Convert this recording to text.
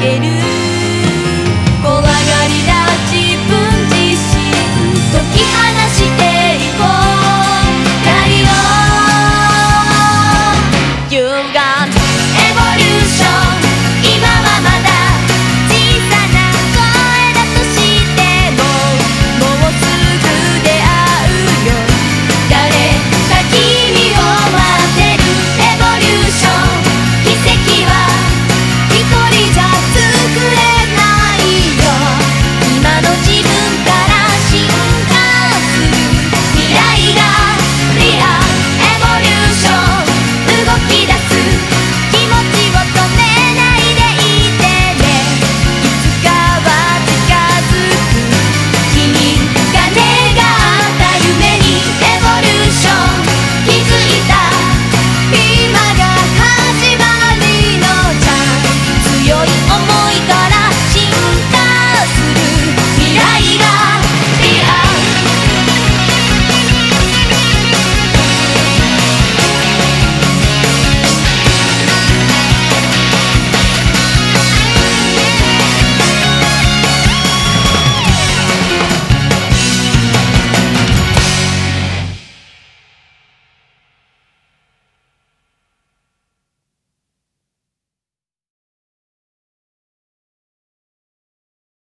ける